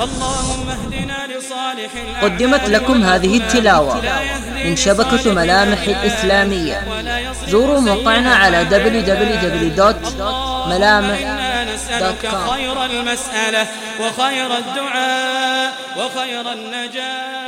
اللهم اهدنا لصالح قدمت لكم هذه التلاوة من شبكة ملامح الإسلامية. زوروا موقعنا على www.ملامح.com خير المسألة وخير الدعاء وخير النجاة.